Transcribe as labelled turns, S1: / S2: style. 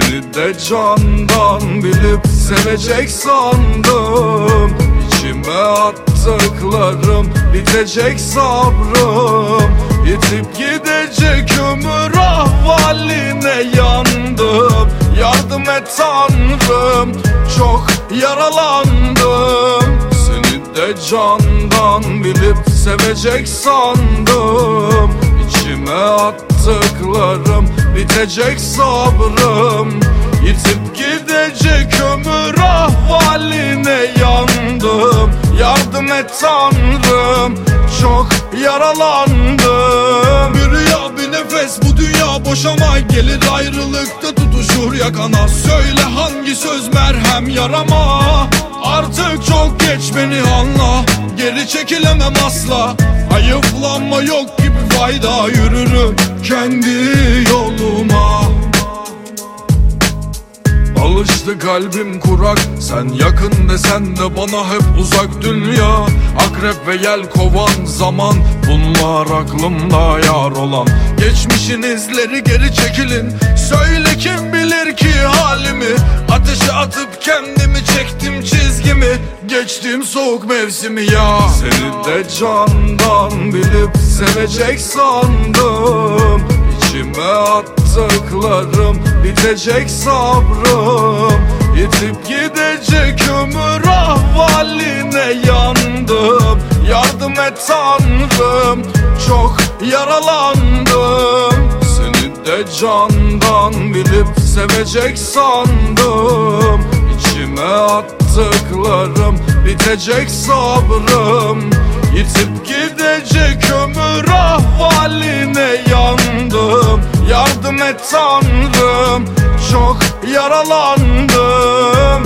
S1: Seni de candan bilip sevecek sandım. İçime attıklarım bitecek sabrım. Yitip gidecek ömür ahvaline yandım. Yardım et tanrım çok yaralandım. Seni de candan bilip sevecek sandım bitecek sabrım Yitip gidecek ömür ahvaline yandım. Yardım et tanrım çok yaralandım.
S2: Bir rüya bir nefes bu dünya boşama. Gelir ayrılıkta tutuşur yakana. Söyle hangi söz merhem yarama. Artık çok geç beni anla. Geri çekilemem asla. Hayıflanma yok gibi fayda. Yürürüm kendi
S1: Alıştı kalbim kurak. Sen yakın desen de bana hep uzak dünya. Akrep ve yel kovan zaman. Bunlar aklımda yar olan. Geçmişin izleri geri çekilin. Söyle kim bilir ki halimi? Ateşe atıp kendimi çektim çizgimi. Geçtim soğuk mevsimi ya. Seni de candan bilip sevecek sandım. İçime attıklarım bitecek sabrım. Yitip gidecek ömür ahvaline yandım. Yardım et tanrım çok yaralandım. Seni de candan bilip sevecek sandım. İçime attıklarım bitecek sabrım. Yitip gidecek Hasret sandım Çok yaralandım.